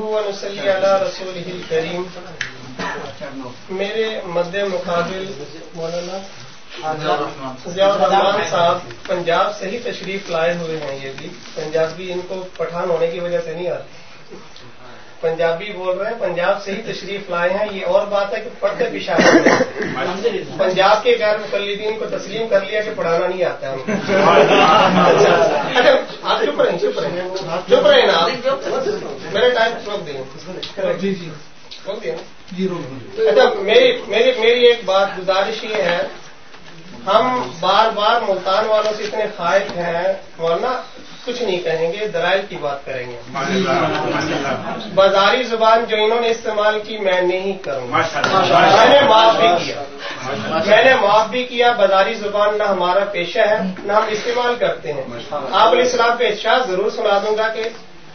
ونصلي على رسوله الكريم. میرے مد مقابل مولانا ضیاء الرحمان صاحب پنجاب سے ہی تشریف لائے ہوئے ہیں یہ بھی۔ پنجابی ان کو پٹھان ہونے کی وجہ سے نہیں آتی۔ پنجابی بول رہے ہیں پنجاب سے ہی تشریف لائے ہیں۔ یہ اور بات ہے کہ پڑھتے پیشہ پنجاب کے غیر مقلدین کو تسلیم کر لیا کہ پڑھانا نہیں آتا ہے۔ اچھا آپ چپ رہیں چپ رہیں۔ چپ رہے نا میرے ٹائم روک دیں۔ جی جی۔ روک دیں۔ جی اچھا میری میری میری ایک بات گزارش یہ ہے ہم بار بار ملتان والوں سے اتنے خواہش ہیں ورنہ کچھ نہیں کہیں گے دلائل کی بات کریں گے۔ بازاری زبان جو انہوں نے استعمال کی میں نہیں کروں میں نے معاف بھی کیا۔ میں نے معاف بھی کیا بازاری زبان نہ ہمارا پیشہ ہے نہ ہم استعمال کرتے ہیں۔ آپ علیہ السلام پہ ارشاد ضرور سنا دوں گا کہ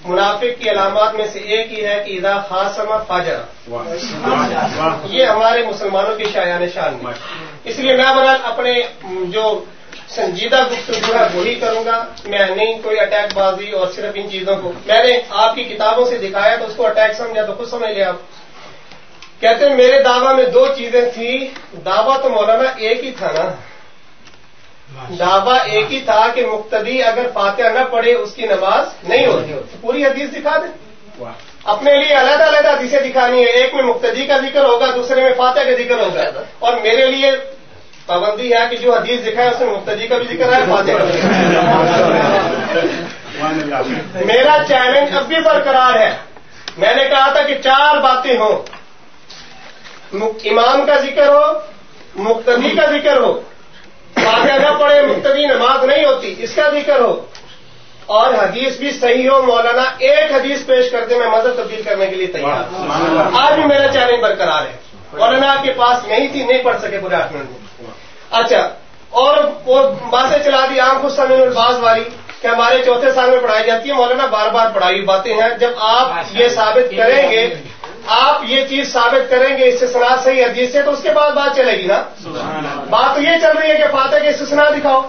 منافق کی علامات میں سے ایک ہی ہے کہ ادا خاصما فاجرا یہ ہمارے مسلمانوں کی شایان شان اس لیے میں برال اپنے جو سنجیدہ گفتگو ہے وہی کروں گا۔ میں نہیں کوئی اٹیک بازی اور صرف ان چیزوں کو۔ میں نے آپ کی کتابوں سے دکھایا تو اس کو اٹیک سمجھا تو خود سمجھ لیا۔ آپ کہتے ہیں میرے دعوی میں دو چیزیں تھیں۔ دعویٰ تو مولانا ایک ہی تھا نا۔ دعویٰ ایک ہی تھا کہ مقتدی اگر فاتحہ نہ پڑھے اس کی نماز نہیں ہوتی۔ پوری حدیث دکھا دیں۔ اپنے لیے علیحدہ علیحدہ حدیثیں دکھانی ہے ایک میں مقتدی کا ذکر ہوگا دوسرے میں فاتح کا ذکر ہوگا۔ اور میرے لیے پابندی ہے کہ جو حدیث دکھا ہے اس میں مقتدی کا بھی ذکر ہے میرا چیلنج اب بھی برقرار ہے۔ میں نے کہا تھا کہ چار باتیں ہوں۔ امام کا ذکر ہو مقتدی کا ذکر ہو۔ فاتحہ نہ پڑے مقتدی نماز نہیں ہوتی اس کا ذکر ہو۔ اور حدیث بھی صحیح ہو مولانا ایک حدیث پیش کرتے میں مدد تبدیل کرنے کے لیے تیار آج بھی میرا چیلنج برقرار ہے۔ مولانا آپ کے پاس نہیں تھی نہیں پڑھ سکے پورے آٹھ منٹ میں۔ اچھا اور وہ باتیں چلا دی آم خود سمین الباز والی کہ ہمارے چوتھے سال میں پڑھائی جاتی ہے مولانا بار بار پڑھائی باتیں ہیں۔ جب آپ یہ ثابت کریں گے آپ یہ چیز ثابت کریں گے اس سے سنا صحیح حدیث سے تو اس کے بعد بات چلے گی نا؟ بات تو یہ چل رہی ہے کہ فاتح کے سنا دکھاؤ۔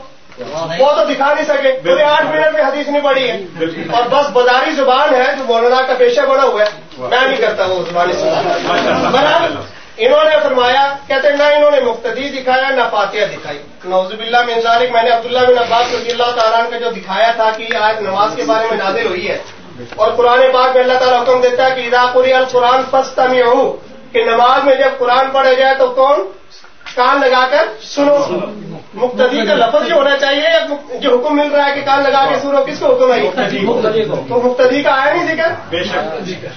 وہ تو دکھا نہیں سکے پورے آٹھ منٹ میں حدیث نہیں پڑی ہے۔ اور بس بازاری زبان ہے جو مولانا کا پیشہ بنا ہوا ہے۔ میں نہیں کرتا وہ زبان۔ انہوں نے فرمایا، کہتے نہ انہوں نے مقتدی دکھایا، نہ فاتحہ دکھائی۔ نوزب اللہ منظالک میں نے عبداللہ بن عباس رضی اللہ تعالیٰ کا جو دکھایا تھا کہ آج نماز کے بارے میں نازل ہوئی ہے، اور قرآن پاک میں اللہ تعالیٰ حکم دیتا ہے کہ ادا قری القرآن فستا میں کہ نماز میں جب قرآن پڑھا جائے تو کون؟ کان لگا کر سنو۔ مقتدی کا لفظ جو ہونا چاہیے یا جو حکم مل رہا ہے کہ کان لگا کے سنو کس کو حکم ہے؟ تو مقتدی کا آیا نہیں ذکر؟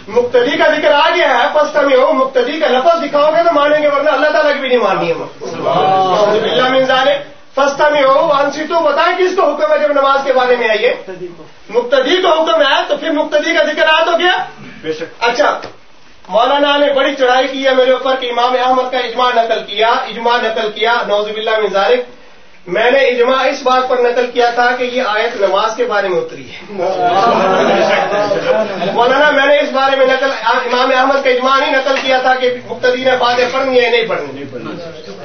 مقتدی کا ذکر آ گیا ہے فستا میں ہو مقتدی کا لفظ دکھاؤ گے تو مانیں گے ورنہ اللہ تعالیٰ کی بھی نہیں ماننی ہے اللہ۔ منظار فستا میں ہو وانسی تو بتائیں کس کو حکم ہے جب نماز کے بارے میں آئیے؟ مقتدی کو۔ حکم ہے تو پھر مقتدی کا ذکر آ تو کیا اچھا۔ مولانا نے بڑی چڑھائی کی ہے میرے اوپر کہ امام احمد کا اجماع نقل کیا، اجماع نقل کیا نوز اللہ مزارف میں نے اجماع اس بات پر نقل کیا تھا کہ یہ آیت نماز کے بارے میں اتری ہے۔ مولانا، میں نے اس بارے میں نقل، امام احمد کا اجماع نہیں نقل کیا تھا کہ مقتدی نے باتیں پڑھنی ہے نہیں پڑھنی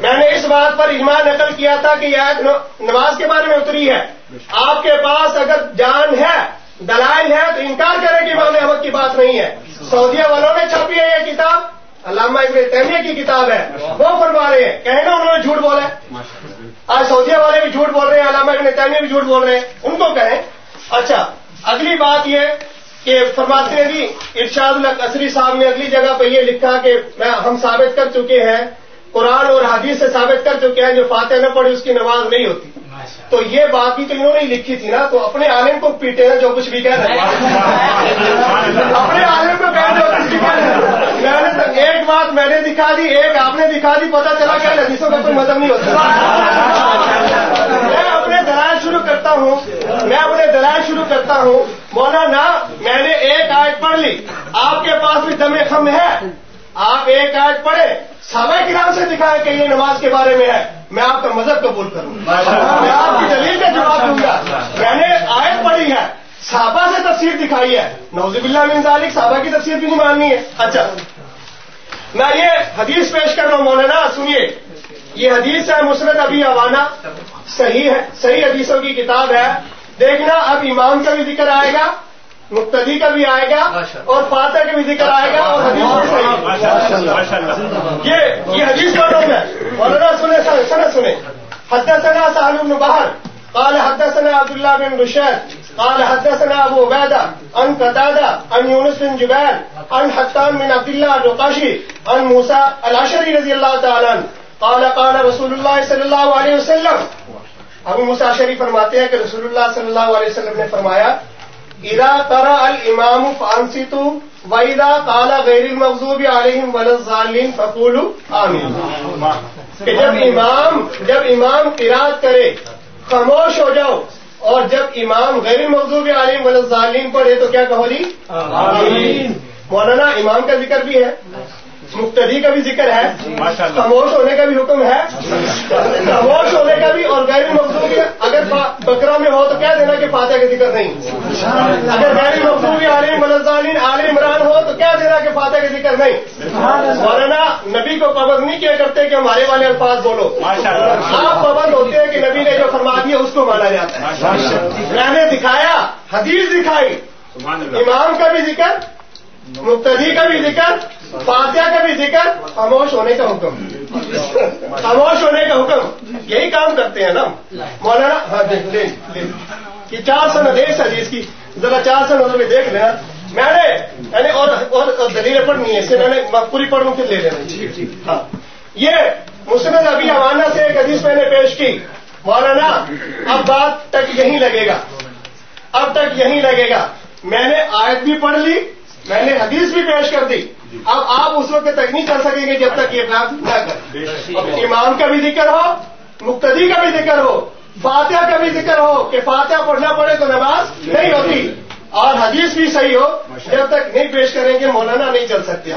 میں نے اس بات پر اجماع نقل کیا تھا کہ یہ آیت نماز کے بارے میں اتری ہے۔ آپ کے پاس اگر جان ہے، دلائل ہے تو انکار کریں کہ امام احمد کی بات نہیں ہے۔ سعودیہ والوں نے چھپی ہے یہ کتاب۔ علامہ ابن تیمیہ کی کتاب ہے۔ وہ فرما رہے ہیں۔ کہنا انہوں نے جھوٹ بولا آج سعودیہ والے بھی جھوٹ بول رہے ہیں علامہ ابن تیمیہ بھی جھوٹ بول رہے ہیں۔ ان کو کہیں۔ اچھا اگلی بات یہ کہ فرماتے ہیں جی ارشاد اللہ قصری صاحب نے اگلی جگہ پہ یہ لکھا کہ میں ہم ثابت کر چکے ہیں قرآن اور حدیث سے ثابت کر چکے ہیں جو فاتح نہ پڑے اس کی نماز نہیں ہوتی۔ تو یہ بات بھی تو انہوں نے لکھی تھی نا تو اپنے عالم کو پیٹے نا جو کچھ بھی کہہ رہے اپنے عالم کو کہہ جو کچھ بھی کہہ رہے ایک بات میں نے دکھا دی ایک آپ نے دکھا دی پتا چلا کہ حدیثوں کا کوئی مطلب نہیں ہوتا۔ میں اپنے دلائل شروع کرتا ہوں۔ میں اپنے دلائل شروع کرتا ہوں۔ مولانا میں نے ایک آیت پڑھ لی۔ آپ کے پاس بھی دم خم ہے۔ آپ ایک آیت پڑھے صحابہ کرام سے دکھائے کہ یہ نماز کے بارے میں ہے۔ میں آپ کا مذہب قبول کروں۔ میں آپ کی دلیل کا جواب دوں گا۔ میں نے آیت پڑھی ہے صحابہ سے تفسیر دکھائی ہے۔ نوزب اللہ بن ذالک صحابہ کی تفسیر بھی نہیں ماننی ہے؟ اچھا۔ میں یہ حدیث پیش کر رہا ہوں مولانا سنیے۔ یہ حدیث ہے مسرت ابھی اوانا صحیح ہے صحیح حدیثوں کی کتاب ہے۔ دیکھنا اب امام کا بھی ذکر آئے گا۔ مقتدی کا بھی آئے گا اور فاتح کا بھی ذکر آئے گا اور حدیث یہ یہ حدیث کا نام ہے۔ مولانا سنے سنت سنے حدثنا سهل بن بحر۔ قال حدثنا عبد الله بن رشاد قال حدثنا ابو عبيده عن قتاده عن يونس بن جبير عن حتان بن عبد الله الرقاشي عن موسى العشري رضي الله تعالى عنه قال قال رسول الله صلى الله عليه وسلم۔ ابو موسى العشري فرماتے ہیں کہ رسول اللہ صلی اللہ علیہ وسلم نے فرمایا اذا قرأ الامام فانصتوا واذا قال غير المغضوب عليهم ولا الضالين فقولوا امين کہ جب امام جب امام قرات کرے خاموش ہو جاؤ اور جب امام غیر مغضوب عالم ولظالین پڑھے تو کیا کہو جی؟ مولانا امام کا ذکر بھی ہے۔ مقتدی کا بھی ذکر ہے خاموش ہونے کا بھی حکم ہے۔ خاموش ہونے کا بھی اور غیر مقصوبی اگر بکرا میں ہو تو کیا دینا کہ فاتح کا ذکر نہیں۔ اگر غیر مقصوبی عالم ملزالین عالم عمران ہو تو کیا دینا کہ فاتح کا ذکر نہیں۔ مولانا نبی کو پابند نہیں کیا کرتے کہ ہمارے والے الفاظ بولو۔ آپ پابند ہوتے ہیں کہ نبی نے جو فرما دیا اس کو مانا جاتا ہے۔ میں نے دکھایا حدیث دکھائی۔ امام کا بھی ذکر مقتدی کا بھی ذکر فاتحہ کا بھی ذکر خاموش ہونے کا حکم۔ خاموش ہونے کا حکم۔ یہی کام کرتے ہیں نا مولانا ہاں یہ چار سن حدیث حدیث کی ذرا چار سن میں دیکھ لینا میں نے یعنی اور دلیل پڑھنی ہے اسے میں نے پوری پڑھوں پھر لے لینا۔ ہاں۔ یہ مسلم ابھی حوانہ سے ایک حدیث میں نے پیش کی۔ مولانا اب بات تک یہیں لگے گا۔ اب تک یہیں لگے گا۔ میں نے آیت بھی پڑھ لی میں نے حدیث بھی پیش کر دی۔ اب آپ اس وقت تک نہیں کر سکیں گے جب تک یہ بات نہ کریں۔ امام کا بھی ذکر ہو مقتدی کا بھی ذکر ہو فاتحہ کا بھی ذکر ہو کہ فاتحہ پڑھنا پڑے تو نماز نہیں ہوتی۔ اور حدیث بھی صحیح ہو جب تک نہیں پیش کریں گے مولانا نہیں چل سکتے۔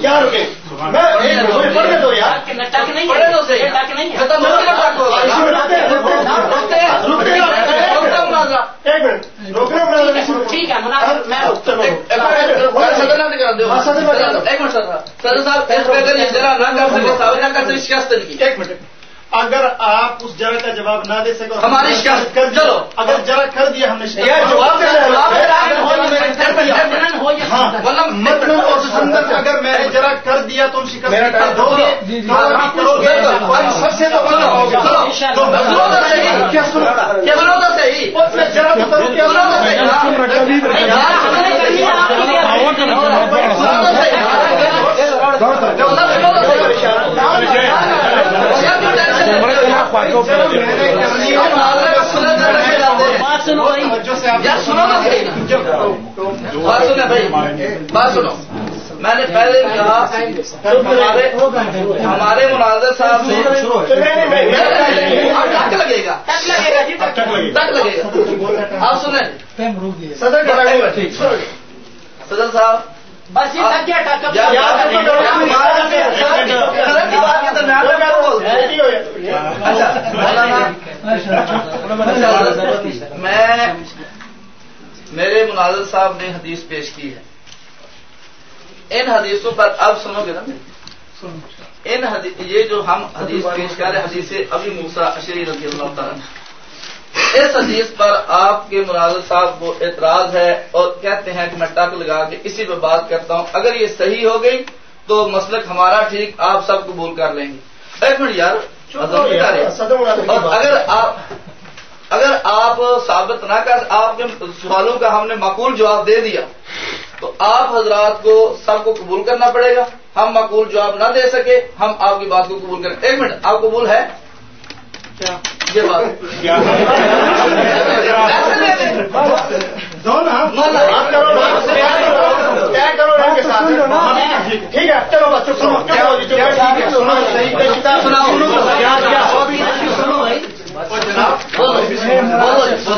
کیا رکے میں پڑھنے دو یار۔ ایک منٹ۔ روکنا ٹھیک ہے ایک منٹ۔ اگر آپ اس جگہ کا جواب نہ دے سکے ہماری شکست کر چلو اگر جگہ کر دیا ہم نے جواب مطلب اور سندر اگر میں نے جرا کر دیا تو شکست دو گے کرو گے سب سے تو کیا سنو صحیح بات سنو میں نے پہلے کہا ہمارے مناظر صاحب نے ٹک لگے گا ٹک لگے گا آپ سنیں صدر صاحب بس یہ کیا میں میرے مناظر صاحب نے حدیث پیش کی ہے ان حدیثوں پر اب سنو گے نا ان یہ جو ہم حدیث پیش کر رہے ہیں حدیث ابھی موسا اشری رضی اللہ تعالیٰ اس حدیث پر آپ کے مناظر صاحب کو اعتراض ہے اور کہتے ہیں کہ میں ٹک لگا کے اسی پہ بات کرتا ہوں۔ اگر یہ صحیح ہو گئی تو مسلک ہمارا ٹھیک آپ سب قبول کر لیں گے۔ ایک منٹ یار اگر آپ اگر آپ ثابت نہ کر آپ کے سوالوں کا ہم نے معقول جواب دے دیا تو آپ حضرات کو سب کو قبول کرنا پڑے گا۔ ہم معقول جواب نہ دے سکے ہم آپ کی بات کو قبول کریں۔ ایک منٹ آپ قبول ہے یہ بات ٹھیک ہے چلو بچوں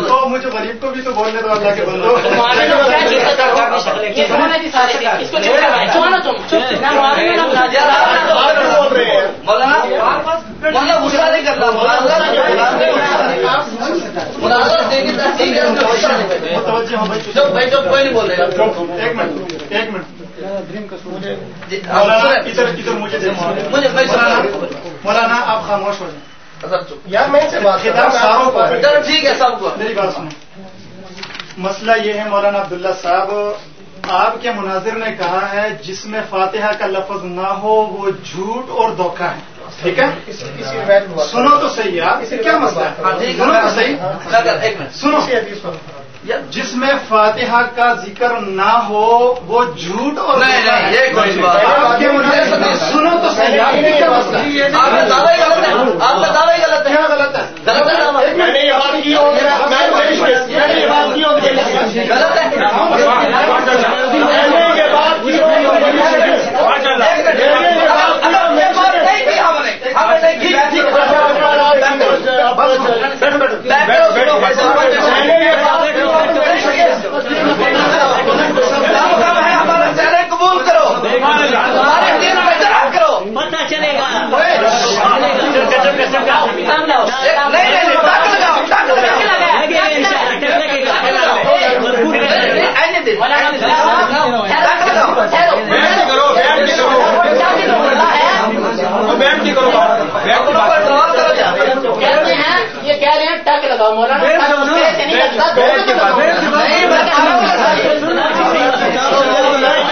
تو مجھے غریب کو بھی تو بولنے دو اللہ کے بندو مولانا غصہ نہیں کرنا کوئی نہیں بول رہے۔ ایک منٹ ایک منٹ۔ مجھے میں سنانا۔ مولانا آپ خاموش ہو جائیں۔ یار میں ٹھیک ہے سب کو۔ میری بات سنیں مسئلہ یہ ہے مولانا عبداللہ صاحب آپ کے مناظر نے کہا ہے جس میں فاتحہ کا لفظ نہ ہو وہ جھوٹ اور دھوکہ ہے۔ ٹھیک ہے؟ سنو تو صحیح آپ اسے کیا مسئلہ ہاں ہے تو صحیح۔ ایک منٹ۔ سنو۔ جس میں فاتحہ کا ذکر نہ ہو وہ جھوٹ اور سنو تو صحیح غلط ہے۔ غلط ہے۔ غلط ہے غلط ہے دعویٰ؟ میں نے یہ بات کی ہوگی میں میں نے یہ بات کی ہوگی غلط ہے میں نے یہ بات کی ہوگی ایک منٹ اگر یہ بات نہیں کی ہم نے ہم نے نہیں کی بیٹھ کرو سنو میں نے یہ بات کی اسلام کا ہے ہمارا چہرے قبول کرو ہمارے دین میں کرو پتا چلے گا۔ نہیں نہیں نہیں ٹاک لگاؤ ٹاک لگاؤ آئیے دے ٹاک لگاؤ سوال کرو جا کہتے ہیں یہ کہہ رہے ہیں ٹک لگاؤ مولانا ٹک اس طرح سے نہیں لگتا دونوں لگاؤ نہیں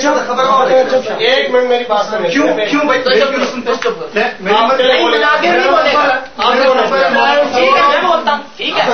میں ایک منٹ میری بات سنیں کیوں کیوں بھائی۔ ٹھیک ہے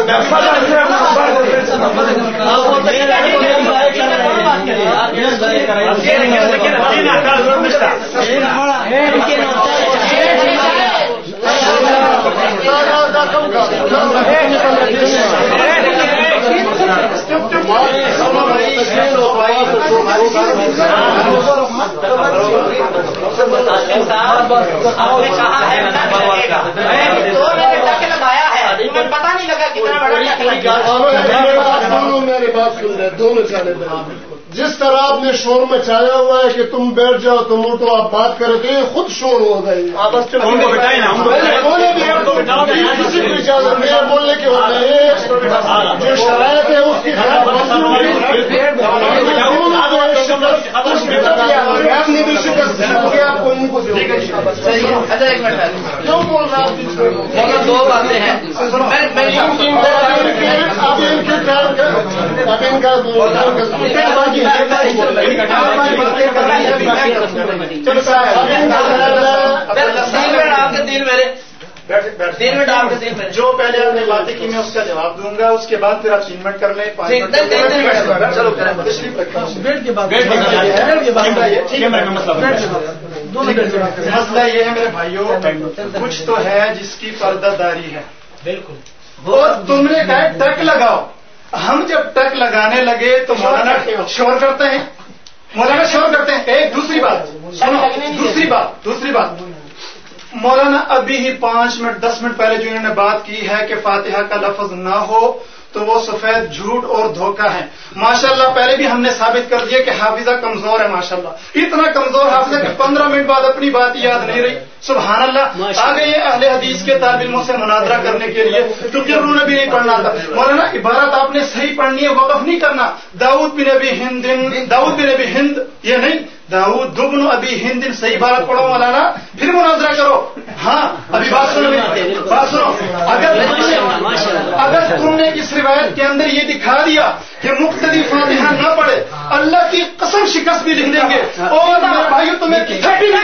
لگایا ہے پتا نہیں لگا کتنا میری بات سن رہے دونوں چلے جس طرح آپ نے شور مچایا ہوا ہے کہ تم بیٹھ جاؤ تم اٹھو آپ بات کرو تو یہ خود شور ہو گئی آپس میں بولے بھی کسی کو بولنے کی ہوتا ہے جو شرائط ہے اس کی خلاف ورزی ہوگی دو باتیں ہیں۔ میں آپ کے تین میرے جو پہلے آپ نے باتیں کی میں اس کا جواب دوں گا۔ اس کے بعد پھر آپ تین منٹ کر لیں مسئلہ یہ ہے میرے بھائیوں کچھ تو ہے جس کی پردہ داری ہے۔ بالکل۔ اور تم نے کہا ٹک لگاؤ۔ ہم جب ٹک لگانے لگے تو مولانا شور کرتے ہیں۔ مولانا شور کرتے ہیں۔ ایک دوسری بات دوسری بات دوسری بات۔ مولانا ابھی ہی پانچ منٹ دس منٹ پہلے جو انہوں نے بات کی ہے کہ فاتحہ کا لفظ نہ ہو تو وہ سفید جھوٹ اور دھوکہ ہے ماشاءاللہ پہلے بھی ہم نے ثابت کر دیا کہ حافظہ کمزور ہے ماشاءاللہ۔ اتنا کمزور حافظہ کہ پندرہ منٹ بعد اپنی بات یاد نہیں رہی۔ سبحان اللہ آگے یہ اہل حدیث کے طالب علموں سے مناظرہ کرنے کے لیے کیونکہ انہوں نے بھی نہیں پڑھنا تھا۔ مولانا عبارت آپ نے صحیح پڑھنی ہے وقف نہیں کرنا۔ داؤد بن ابی ہند داؤد بن ابی ہند یہ نہیں۔ داؤد دبن ابھی ہند صحیح بات پڑھو مولانا پھر مناظرہ کرو۔ ہاں ابھی بات سنو بات سنو۔ اگر اگر تم نے اس روایت کے اندر یہ دکھا دیا کہ مختلف فاتحہ نہ پڑے اللہ کی قسم شکست بھی لکھ دیں گے۔ اور بھائیو تمہیں مختلف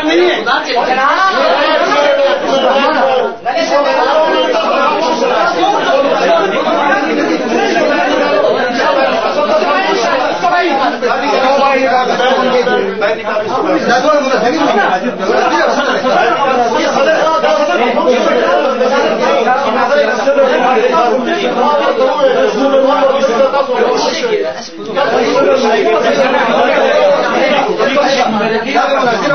خبر نہیں ہے۔ میں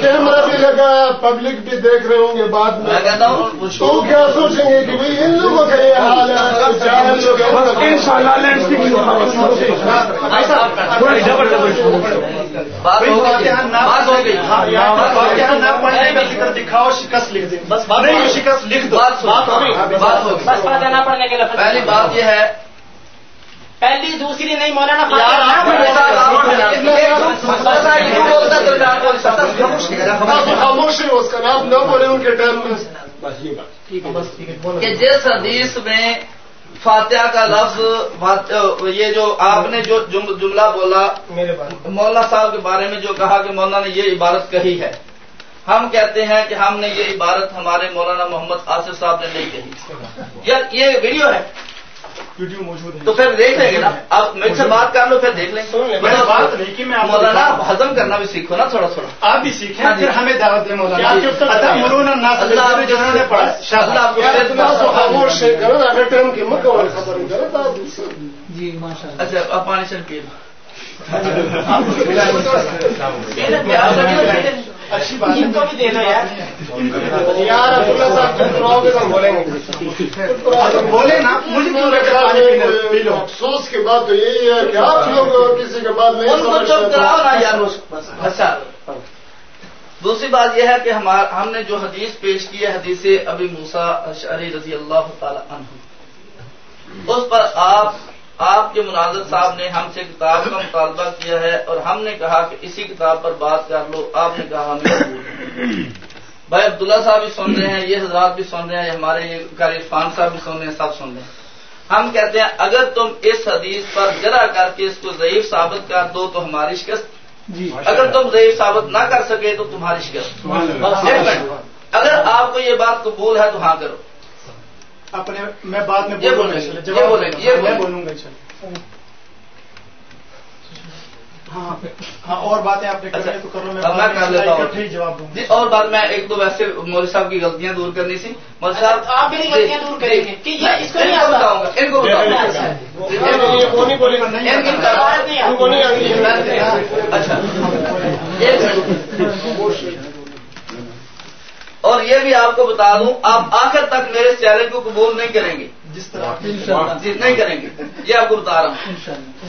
کیمرہ بھی لگا پبلک بھی دیکھ رہے ہوں گے بعد میں تو کیا سوچیں گے کہ بھائی ان لوگوں کا یہ حال ہے جاہل لوگ ہیں۔ بات ہو گئی۔ فاتحہ نہ بات ہو گئی۔ ہاں، یہاں فاتحہ نہ پڑھنے کا ذکر دکھاؤ شکست لکھ دیں بس نہیں شکست لکھ دو بس فاتحہ نہ پڑھنے کے لفظ پہلی بات یہ ہے پہلی دوسری نہیں مولانا خاموشی اس کا نام۔ نہ بولے ان کے ٹائم میں۔ کہ جس حدیث میں فاتحہ کا لفظ یہ جو آپ نے جو جم- جملہ بولا مولانا صاحب کے بارے میں جو کہا کہ مولانا نے یہ عبارت کہی ہے۔ ہم کہتے ہیں کہ ہم نے یہ عبارت ہمارے مولانا محمد آصف صاحب نے نہیں کہی۔ یار یہ ویڈیو ہے۔ ویڈیو موجود ہے۔ تو پھر دیکھ لیں گے نا۔ آپ مجھ سے بات کر لو پھر دیکھ لیں سن لیں۔ میں نے بات نہیں کی میں مولانا۔ ہزم کرنا بھی سیکھو نا تھوڑا تھوڑا۔ آپ بھی سیکھیں ہاں جی۔ پھر ہمیں دعوت دیں مولانا ادا مرون الناس اللہ اچھا آپ پانی سے پیے اچھی بات ان کو بھی یار یار عبداللہ صاحب گے تو بولیں گے بولے نا مجھے کیوں لگتا ہے افسوس کی بات تو یہی ہے کہ آپ لوگ کسی کے بعد کراؤ نا یار اچھا دوسری بات یہ ہے کہ ہم نے جو حدیث پیش کی ہے، حدیث ابھی موسا اشعری رضی اللہ تعالی عنہ، اس پر آپ آپ کے مناظر صاحب نے ہم سے کتاب کا مطالبہ کیا ہے اور ہم نے کہا کہ اسی کتاب پر بات کر لو آپ نے کہا ہمیں بھائی عبداللہ صاحب بھی سن رہے ہیں یہ حضرات بھی سن رہے ہیں ہمارے یہ قاری عرفان صاحب بھی سن رہے ہیں سب سن رہے ہیں۔ ہم کہتے ہیں اگر تم اس حدیث پر جرا کر کے اس کو ضعیف ثابت کر دو تو ہماری شکست۔ اگر تم ضعیف ثابت نہ کر سکے تو تمہاری شکست۔ منٹ اگر آپ کو یہ بات قبول ہے تو ہاں کرو۔ اپنے میں بعد میں یہ بولوں گا گے، چلے یہ بولیں گے، یہ میں بولیں۔ گے۔ بولوں گا چلے ہاں ہاں اور باتیں آپ نے ہے تو کر لو میں لیتا ہوں۔ جواب دوں جی اور بات میں ایک دو ویسے مولوی صاحب کی غلطیاں دور کرنی تھی مولوی صاحب آپ میری غلطیاں دور کریں گے۔ کہ یہ اس کو نہیں ان کو آتا بتاؤں گا۔ ان کو بتاؤں گا یہ اور یہ بھی آپ کو بتا دوں آپ آخر تک میرے چیلنج کو قبول نہیں کریں گے۔ جس طرح نہیں کریں گے۔ یہ آپ کو بتا رہا ہوں۔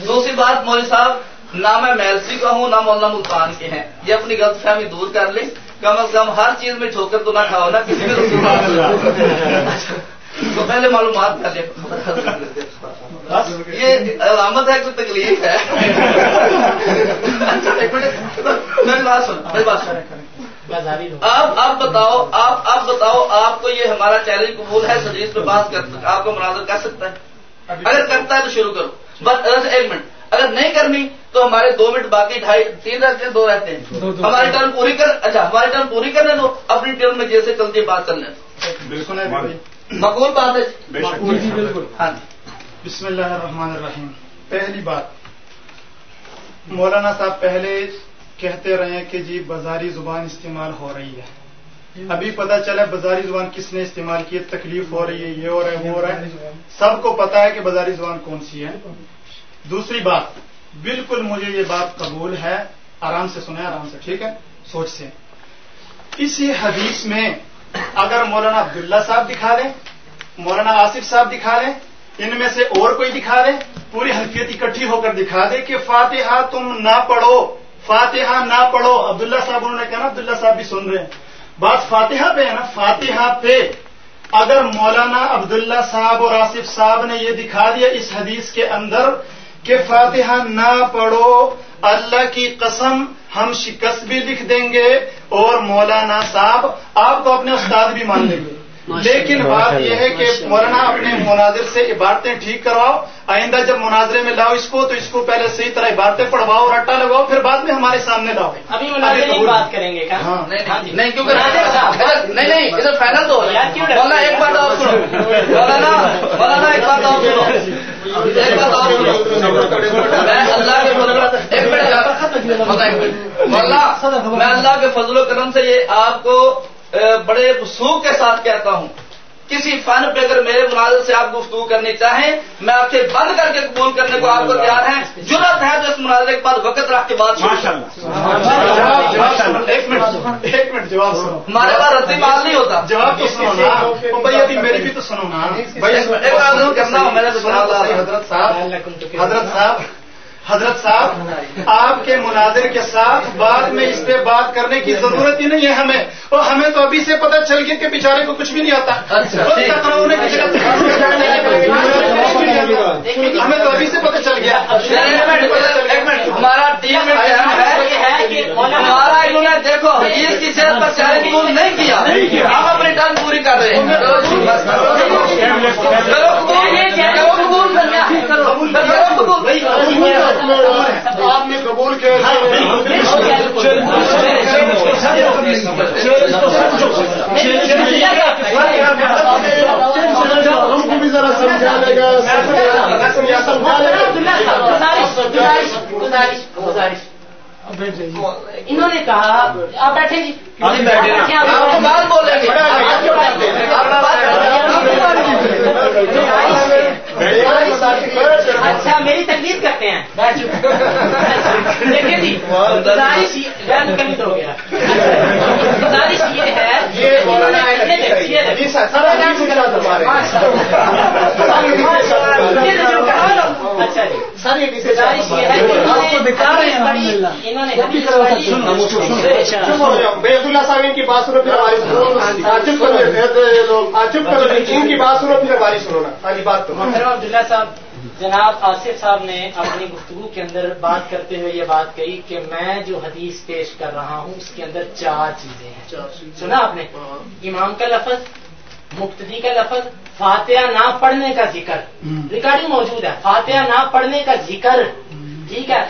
دوسری بات مولوی صاحب نہ میں میلسی کا ہوں نہ مولانا ملتان کے ہیں۔ یہ اپنی غلط فہمی دور کر لیں۔ کم از کم ہر چیز میں ٹھوکر تو نہ کھاؤ نا کسی میں تو پہلے معلومات کر لیں۔ یہ علامت ہے کوئی تکلیف ہے۔ منٹ۔ میری بات سن میری بات سن آپ آپ بتاؤ آپ آپ بتاؤ آپ کو یہ ہمارا چیلنج قبول ہے؟ سجیز پہ بات کر آپ کو مناظر کر سکتا ہے۔ اگر کرتا ہے تو شروع کرو۔ بس ایک منٹ۔ اگر نہیں کرنی تو ہمارے دو منٹ باقی ڈھائی تین رہتے ہیں دو رہتے ہیں۔ ہماری ٹرن پوری کر اچھا ہماری ٹرن پوری کرنے دو۔ اپنی ٹرن میں جیسے چلتی ہے بات کرنے دو۔ بالکل۔ مقبول بات ہے۔ بالکل۔ ہاں جی۔ بسم اللہ الرحمن الرحیم۔ پہلی بات۔ مولانا صاحب پہلے کہتے رہے کہ جی بازاری زبان استعمال ہو رہی ہے۔ ابھی پتہ چلا بازاری زبان کس نے استعمال کی ہے تکلیف ہو رہی ہے یہ ہو رہا ہے وہ ہو رہا ہے۔ سب کو پتا ہے کہ بازاری زبان کون سی ہے۔ دوسری بات بالکل مجھے یہ بات قبول ہے۔ آرام سے سنیں آرام سے ٹھیک ہے؟ سوچ سے۔ اسی حدیث میں اگر مولانا عبداللہ صاحب دکھا دیں مولانا آصف صاحب دکھا دیں ان میں سے اور کوئی دکھا دے پوری حلقیت اکٹھی ہو کر دکھا دے کہ فاتحہ تم نہ پڑھو۔ فاتحہ نہ پڑھو، عبداللہ صاحب انہوں نے کہا نا، عبداللہ صاحب بھی سن رہے ہیں۔ بات فاتحہ پہ ہے نا، فاتحہ پہ اگر مولانا عبداللہ صاحب اور آصف صاحب نے یہ دکھا دیا اس حدیث کے اندر کہ فاتحہ نہ پڑھو، اللہ کی قسم ہم شکست بھی لکھ دیں گے اور مولانا صاحب آپ تو اپنے استاد بھی مان لیں گے۔ لیکن بات یہ ہے کہ مولانا اپنے مناظر سے عبارتیں ٹھیک کرواؤ آئندہ جب مناظرے میں لاؤ اس کو تو اس کو پہلے صحیح طرح عبارتیں پڑھواؤ رٹا لگاؤ پھر بعد میں ہمارے سامنے لاؤ۔ ابھی مناظر کی بات کریں گے کیا؟ ہاں۔ نہیں نہیں کیونکہ نہیں نہیں ادھر فائنل تو مولانا ایک بات اور سنو۔ مولانا مولانا ایک بات اور سنو۔ ایک بات اور سنو۔ میں اللہ کے فضل ایک منٹ مولانا میں اللہ کے فضل و کرم سے یہ آپ کو بڑے وسوخ کے ساتھ کہتا ہوں۔ کسی فن پہ اگر میرے مناظر سے آپ گفتگو کرنی چاہیں میں آپ سے بند کر کے قبول کرنے کو آپ کو تیار ہیں۔ ضرورت ہے تو اس مناظرے کے بعد وقت رکھ کے بات ایک منٹ ایک منٹ جواب ہمارے پاس رتی مال نہیں ہوتا۔ جواب تو سنو بھائی ابھی میری بھی تو سنو نا۔ بھائی ایک بات ضرور کرنا میں نے تو سنا حضرت صاحب حضرت صاحب حضرت صاحب آپ کے مناظر کے ساتھ بعد میں اس پہ بات کرنے کی ضرورت ہی نہیں ہے ہمیں۔ اور ہمیں تو ابھی سے پتہ چل گیا کہ بیچارے کو کچھ بھی نہیں آتا۔ ہمیں تو ابھی سے پتہ چل گیا۔ ہمارا ٹیم ہے؟ ہمارا انہوں نے دیکھو اس کی صحت پر چاہے قبول نہیں کیا۔ ہم اپنی ٹرن پوری کر رہے ہیں۔ آپ نے قبول کیا ہم کو بھی ذرا سمجھا لے گا انہوں نے کہا آپ بیٹھے جی بات بولیں گے اچھا میری تکلیف کرتے ہیں۔ دیکھیے جی گزارش کمی تو ہو گیا۔ گزارش یہ ہے اچھا جی۔ گزارش یہ ہے انہوں نے بیت اللہ صاحب ان کی بات سنو پھر ہماری چپ کرو چپ کرو ان کی بات سنو پھر ہماری سنو نا۔ ہاں بات کرو عبداللہ صاحب جناب آصف صاحب نے اپنی گفتگو کے اندر بات کرتے ہوئے یہ بات کہی کہ میں جو حدیث پیش کر رہا ہوں اس کے اندر چار چیزیں ہیں۔ سنا آپ نے؟ امام کا لفظ مقتدی کا لفظ فاتحہ نہ پڑھنے کا ذکر۔ ریکارڈنگ موجود ہے۔ فاتحہ نہ پڑھنے کا ذکر۔ ٹھیک ہے۔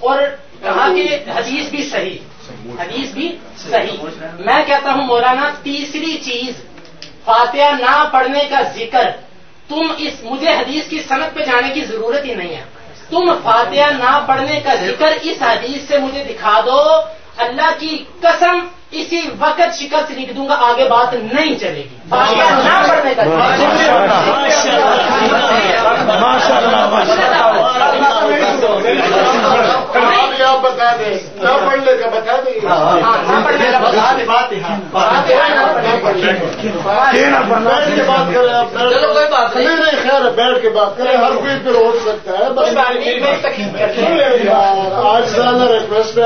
اور کہا کہ حدیث بھی صحیح۔ حدیث بھی صحیح۔ میں کہتا ہوں مولانا تیسری چیز فاتحہ نہ پڑھنے کا ذکر۔ تم اس مجھے حدیث کی صنعت پہ جانے کی ضرورت ہی نہیں ہے۔ تم فاتحہ نہ پڑھنے کا ذکر اس حدیث سے مجھے دکھا دو۔ اللہ کی قسم اسی وقت شکست لکھ دوں گا آگے بات نہیں چلے گی۔ نہ پڑھنے کا آپ بتا دیں۔ نہ پڑھنے کا بتا دیں۔ بیٹھ کے بات کریں آپ۔ چلو کوئی بات نہیں۔ خیر ہے بیٹھ کے بات کریں۔ ہر کوئی پھر ہو سکتا ہے۔ آج زیادہ ریکویسٹ ہے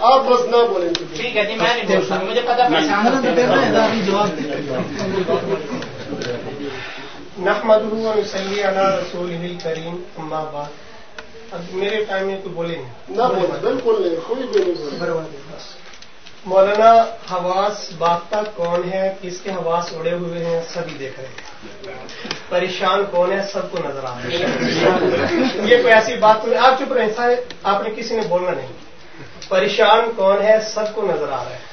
آپ۔ بس نہ بولیں۔ ٹھیک ہے جی میں نہیں بول سکتا مجھے پتا نحمد صلی علی رسول کریم اما بعد. اب میرے ٹائم میں تو بولے نہیں نہ بولیں بالکل نہیں کوئی بھی نہیں بولے مولانا حواس باختہ کون ہے؟ کس کے حواس اڑے ہوئے ہیں؟ سبھی دیکھ رہے ہیں۔ پریشان کون ہے؟ سب کو نظر آ رہا ہے۔ یہ کوئی ایسی بات نہیں۔ آپ چپ رہے ہیں آپ نے کسی نے بولنا نہیں۔ پریشان کون ہے؟ سب کو نظر آ رہا ہے۔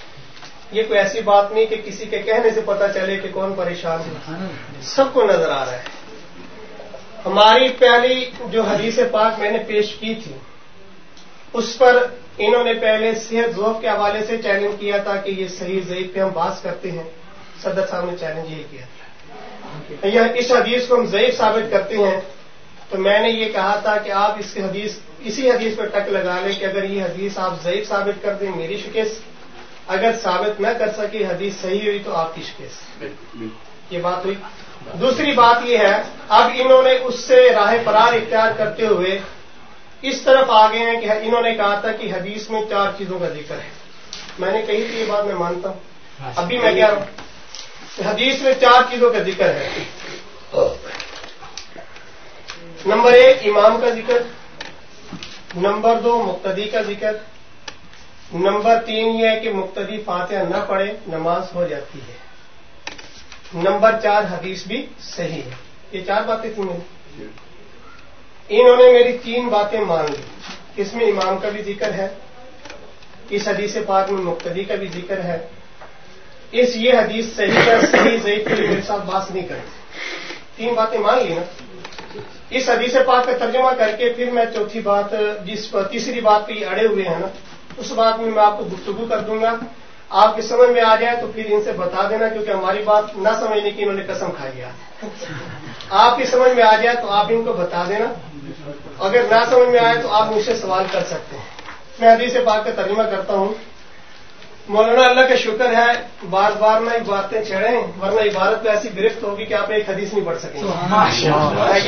یہ کوئی ایسی بات نہیں کہ کسی کے کہنے سے پتا چلے کہ کون پریشان ہے۔ سب کو نظر آ رہا ہے۔ ہماری پہلی جو حدیث پاک میں نے پیش کی تھی، اس پر انہوں نے پہلے صحت ذوق کے حوالے سے چیلنج کیا تھا کہ یہ صحیح ضعیف پہ ہم بات کرتے ہیں۔ صدر صاحب نے چیلنج یہ کیا۔ تھا یہ اس حدیث کو ہم ضعیف ثابت کرتے ہیں، تو میں نے یہ کہا تھا کہ آپ اس کی حدیث، اسی حدیث پر ٹک لگا لیں کہ اگر یہ حدیث آپ ضعیف ثابت کر دیں، میری شکست۔ اگر ثابت نہ کر سکے حدیث صحیح ہوئی تو آپ کی شکست۔ یہ بات ہوئی۔ دوسری بات یہ ہے اب انہوں نے اس سے راہ فرار اختیار کرتے ہوئے اس طرف آگے ہیں کہ انہوں نے کہا تھا کہ حدیث میں چار چیزوں کا ذکر ہے۔ میں نے کہی تھی یہ بات میں مانتا ہوں۔ ابھی میں کہہ رہا ہوں۔ حدیث میں چار چیزوں کا ذکر ہے۔ نمبر ایک امام کا ذکر۔ نمبر دو مقتدی کا ذکر۔ نمبر تین یہ ہے کہ مقتدی فاتحہ نہ پڑھے، نماز ہو جاتی ہے۔ نمبر چار حدیث بھی صحیح ہے۔ یہ چار باتیں تھیں میری۔ انہوں نے میری تین باتیں مان لی۔ اس میں امام کا بھی ذکر ہے، اس حدیث پاک میں مقتدی کا بھی ذکر ہے۔ اس یہ حدیث صحیح ہے، صحیح صحیح کے میرے ساتھ بات نہیں کرتے تین باتیں مان لی نا۔ اس حدیث پاک کا ترجمہ کر کے پھر میں چوتھی بات، جس پر تیسری بات پہ اڑے ہوئے ہیں نا۔ اس بات میں میں آپ کو گفتگو کر دوں گا۔ آپ کی سمجھ میں آ جائے تو پھر ان سے بتا دینا کیونکہ ہماری بات نہ سمجھنے کی انہوں نے قسم کھا لیا۔ آپ کی سمجھ میں آ جائے تو آپ ان کو بتا دینا۔ اگر نہ سمجھ میں آئے تو آپ مجھ سے سوال کر سکتے ہیں۔ میں حدیث پاک کا ترجمہ کرتا ہوں۔ مولانا اللہ کا شکر ہے بار بار نہ باتیں چھڑیں ورنہ عبارت پہ ایسی گرفت ہوگی کہ آپ ایک حدیث نہیں پڑھ سکیں۔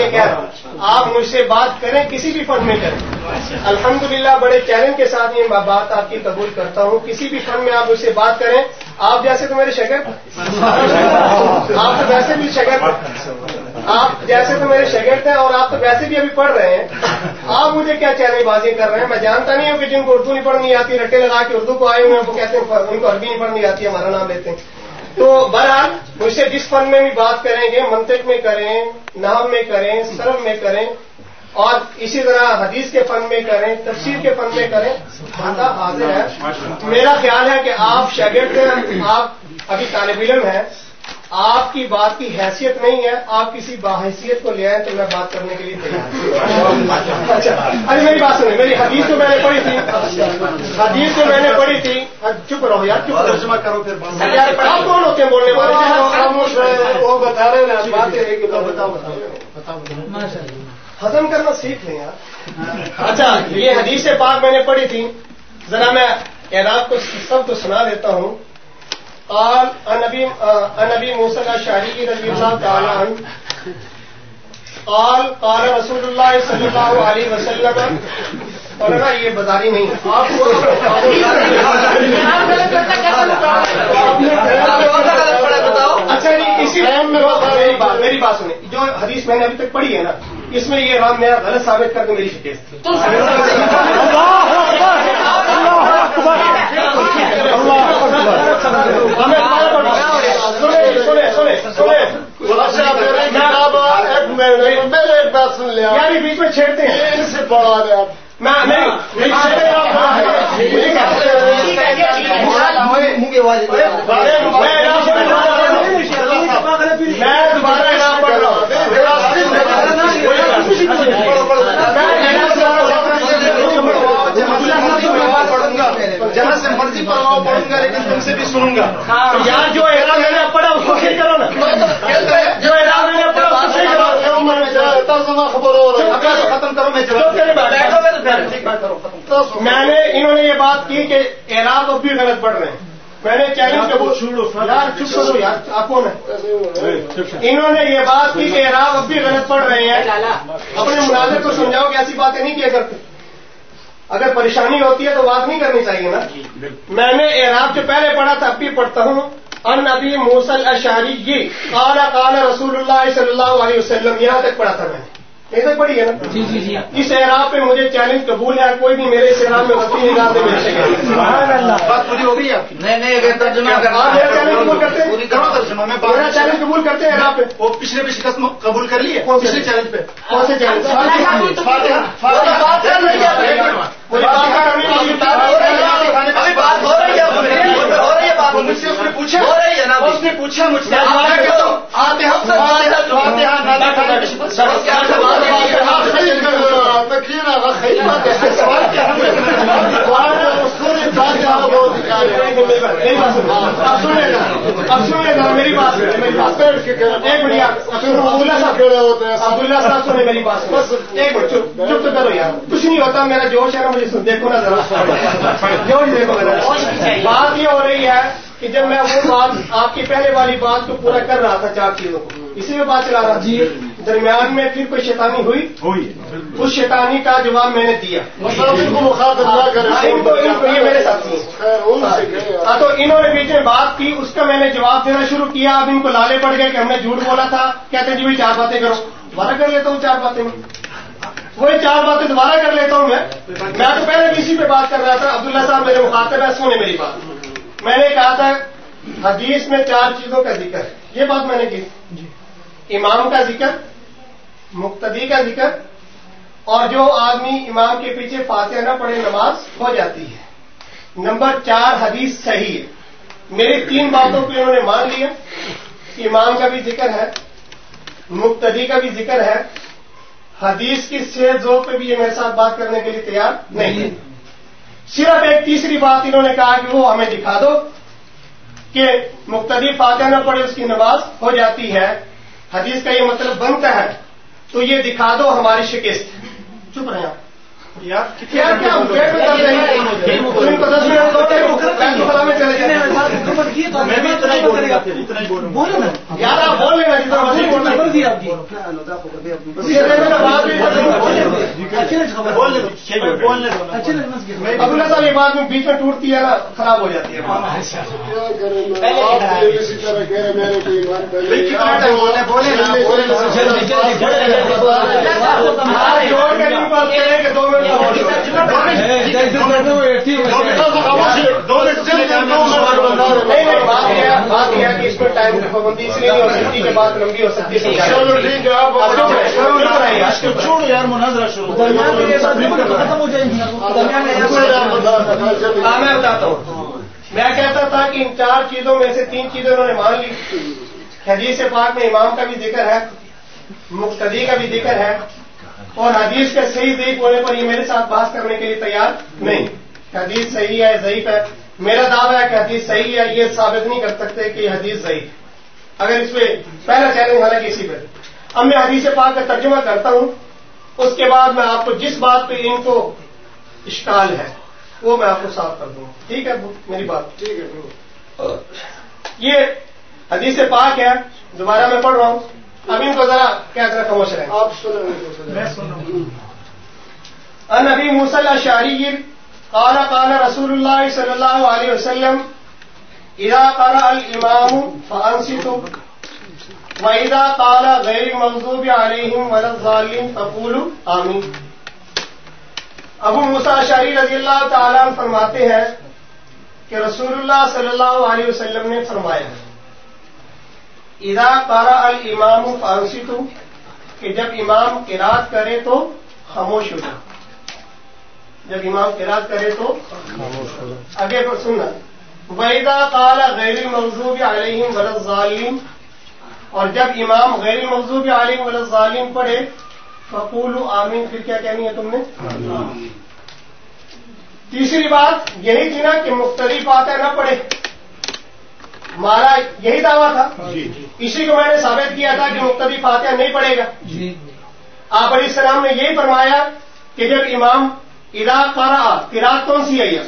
کیا آپ مجھ سے بات کریں کسی بھی فن میں کریں۔ الحمدللہ بڑے چیلنج کے ساتھ یہ بات آپ کی قبول کرتا ہوں۔ کسی بھی فن میں آپ مجھ سے بات کریں آپ جیسے تو میرے شگرد۔ آپ تو ویسے بھی شگرد۔ آپ جیسے تو میرے شگرد ہیں اور آپ تو ویسے بھی ابھی پڑھ رہے ہیں۔ آپ مجھے کیا چیلنج بازی کر رہے ہیں؟ میں جانتا نہیں ہوں کہ جن کو اردو نہیں پڑھنی آتی، رٹے لگا کے اردو کو آئے ہوئے ہیں، وہ کہتے ہیں ان کو عربی نہیں پڑھنی آتی، ہمارا نام لیتے ہیں۔ تو بہرحال، مجھ سے جس فن میں بھی بات کریں گے، منطق میں کریں نام میں کریں سرم میں کریں، اور اسی طرح حدیث کے فن میں کریں، تفسیر کے فن میں کریں حاضر ہے۔ میرا خیال ہے کہ آپ شاگرد ہیں، آپ ابھی طالب علم ہیں۔ آپ کی بات کی حیثیت نہیں ہے آپ کسی باحیثیت کو لے آئے تو میں بات کرنے کے لیے تیار اچھا ارے میری بات سنیں میری حدیث تو میں نے پڑھی تھی۔ حدیث تو میں نے پڑھی تھی۔ چپ رہو یار چپ ترجمہ کرو پھر آپ کون ہوتے ہیں بولنے والے؟ وہ بتا رہے ہیں بات بتاؤ بتاؤ۔ ہزم کرنا سیکھ لیں یار۔ اچھا یہ حدیث پاک میں نے پڑھی تھی۔ ذرا میں اعراب کو سب کو سنا دیتا ہوں۔ قال انبی انبی موسل شاہی رضی اللہ تعالی قال قال رسول اللہ صلی اللہ علیہ وسلم. اور نا یہ بازاری نہیں، آپ اچھا جی، ہاں، میری بات سنیں۔ جو حدیث میں نے ابھی تک پڑھی ہے نا، اس میں یہ ہاں، رام میرا غلط ثابت کر دو میری شکست۔ میرے ایک بات سن لیا یار بیچ میں چھیڑتے ہیں ان سے پڑھا دیا میں دوبارہ نام پڑھ رہا پڑھوں گا جہاں سے مرضی پڑھاؤ پڑھوں گا لیکن تم سے بھی سنوں گا۔ یار جو اعلان میں نے پڑھا اس کو صحیح کرو نا جو اعلان میں نے پڑھا اس کو صحیح کرو ختم کرو۔ میں میں نے انہوں نے یہ بات کی کہ اعراب اب بھی غلط پڑھ رہے ہیں۔ میں نے چیلنج کو یار چپ کرو یار آپ کون ہے انہوں نے یہ بات کی کہ اعراب اب بھی غلط پڑھ رہے ہیں۔ اپنے مناظر کو سمجھاؤ کہ ایسی باتیں نہیں کیا کرتے۔ اگر پریشانی ہوتی ہے تو بات نہیں کرنی چاہیے نا؟ میں نے اعراب جو پہلے پڑھا تھا اب بھی پڑھتا ہوں۔ ان نبی موسل اشاری یہ کالا کالا رسول اللہ صلی اللہ علیہ وسلم یہاں تک پڑھا تھا میں نے۔ یہ تک پڑھی ہے نا؟ جی جی جی۔ اس اعراب پہ مجھے چیلنج قبول ہے کوئی بھی میرے اس اعراب میں وسیع میں مل سکے بات پوری ہو گئی نہیں نہیں ترجمہ میرا چیلنج قبول کرتے ہیں؟ پوری کرو ترجمہ میں میرا چیلنج قبول کرتے ہیں اعراب پہ۔ وہ پچھلے پچھلے قسم قبول کر لیے؟ پچھلے چیلنج پہ۔ کون سے چیلنج ابھی بات ہو رہی ہے ہو رہی ہے بات۔ مجھ سے اس نے پوچھا۔ ہو رہی ہے نا ابھی۔ اس نے پوچھا مجھ سے۔ آتے ہم گا میری بات میری بات ایک منٹ عبداللہ صاحب عبداللہ صاحب میری بات بس ایک منٹ چپ چپ تو کرو یار کچھ نہیں ہوتا میرا جوش ہے نا مجھے دیکھو نا ذرا جوش دیکھو میرا بات یہ ہو رہی ہے کہ جب میں وہ بات آپ کی پہلے والی بات کو پورا کر رہا تھا چار چیزوں کو۔ اسی میں بات چلا رہا جی۔ درمیان میں پھر کوئی شیطانی ہوئی؟ اس شیطانی کا جواب میں نے دیا۔ ان کو یہ میرے ساتھی ہیں ہاں تو انہوں نے بیچ میں بات کی اس کا میں نے جواب دینا شروع کیا۔ اب ان کو لالے پڑ گئے کہ ہم نے جھوٹ بولا تھا۔ کہتے جی بھی چار باتیں کرو دوبارہ کر لیتا ہوں چار باتیں۔ وہی چار باتیں دوبارہ کر لیتا ہوں میں۔ میں تو پہلے بھی اسی پہ بات کر رہا تھا۔ عبداللہ صاحب میرے مخاطب ہے سونے میری بات۔ میں نے کہا تھا حدیث میں چار چیزوں کا ذکر ہے۔ یہ بات میں نے کی۔ امام کا ذکر مقتدی کا ذکر اور جو آدمی امام کے پیچھے فاتحہ نہ پڑھے نماز ہو جاتی ہے۔ نمبر چار حدیث صحیح ہے۔ میری تین باتوں کو انہوں نے مان لیا۔ امام کا بھی ذکر ہے، مقتدی کا بھی ذکر ہے۔ حدیث کی صحت ذوق پہ بھی یہ میرے ساتھ بات کرنے کے لیے تیار نہیں ہے۔ صرف ایک تیسری بات انہوں نے کہا کہ وہ ہمیں دکھا دو کہ مقتدی فاتحہ نہ پڑے اس کی نماز ہو جاتی ہے۔ حدیث کا یہ مطلب بنتا ہے تو یہ دکھا دو ہماری شکست۔ چپ رہے آپ۔ میں ہی بولوں گا جتنا بولنے بات میں بیچ میں ٹوٹتی ہے نا خراب ہو جاتی ہے۔ بولے دو منٹ بات یہ ہے کہ اس میں ٹائم کی پابندی اس لیے نہیں ہو سکتی کہ بات لمبی ہو سکتی ہے ہاں میں بتاتا ہوں میں کہتا تھا کہ ان چار چیزوں میں سے تین چیزیں انہوں نے مان لی حدیث پاک میں امام کا بھی ذکر ہے مقتدی کا بھی ذکر ہے اور حدیث کے صحیح ضعیف ہونے پر یہ میرے ساتھ بحث کرنے کے لیے تیار نہیں۔ حدیث صحیح ہے ضعیف ہے۔ میرا دعویٰ ہے کہ حدیث صحیح ہے یہ ثابت نہیں کر سکتے کہ یہ حدیث ضعیف ہے۔ اگر اس پہ پہلا چیلنج حالانکہ اسی پہ۔ اب میں حدیث پاک کا ترجمہ کرتا ہوں۔ اس کے بعد میں آپ کو جس بات پہ ان کو اشکال ہے وہ میں آپ کو صاف کر دوں۔ ٹھیک ہے میری بات۔ ٹھیک ہے یہ حدیث پاک ہے دوبارہ میں پڑھ رہا ہوں۔ اب ان کو ذرا کیا ذرا خاموش رہے آپ سنیں ان ابی موسل شاہری قال قال رسول اللہ صلی اللہ علیہ وسلم اذا قرأ الامام فانصتوا واذا قال غیر المغضوب علیہم ولا الضالین فقولوا آمین۔ ابو موسا شاہی رضی اللہ تعالیٰ فرماتے ہیں کہ رسول اللہ صلی اللہ علیہ وسلم نے فرمایا اذا قرأ الامام فانصتوا کہ جب امام قرات کرے تو خاموش ہو جائے جب امام قرات کرے تو آگے پر سننا۔ ویدا قال غیر المغضوب علیہم ولا الضالین اور جب امام غیر المغضوب علیہم ولا الضالین پڑھے فقول آمین پھر کیا کہنی ہے تم نے؟ تیسری بات یہی تھی نا کہ مختلف آتا نہ پڑھے۔ ہمارا یہی دعویٰ تھا۔ اسی کو میں نے ثابت کیا تھا کہ مختلف فاتحہ نہیں پڑے گا۔ آپ علیہ السلام نے یہی فرمایا کہ جب امام ادا قرا قرات کون سی ہے یہ